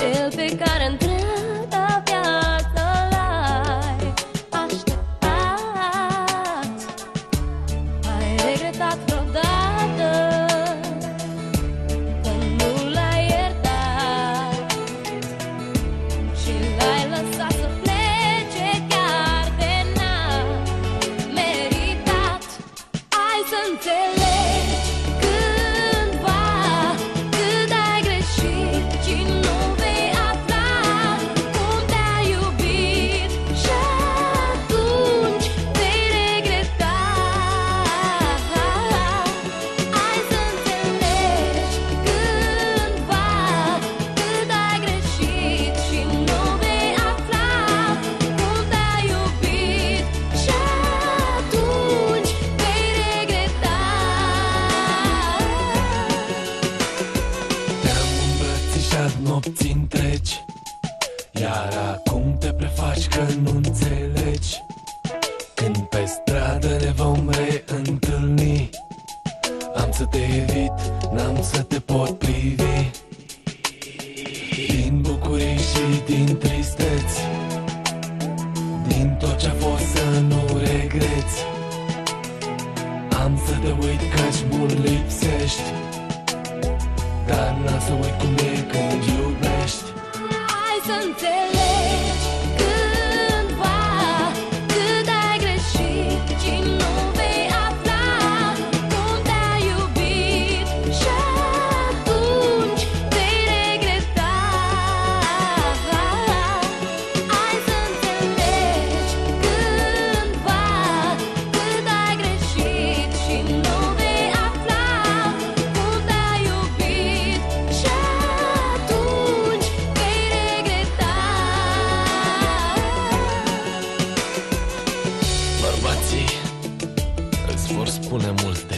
Ele pecar en. nopți întregi. Iar acum te prefaci că nu înțelegi. Când pe stradă ne vom reîntâlni Am să te evit, n-am să te pot privi. Din bucurii și din tristeți Din tot ce-a fost să nu regreți. Am să te uit căci mult lipsești. Dar n-am să uit cum e când iubești. Hai să înțelegi vor spune multe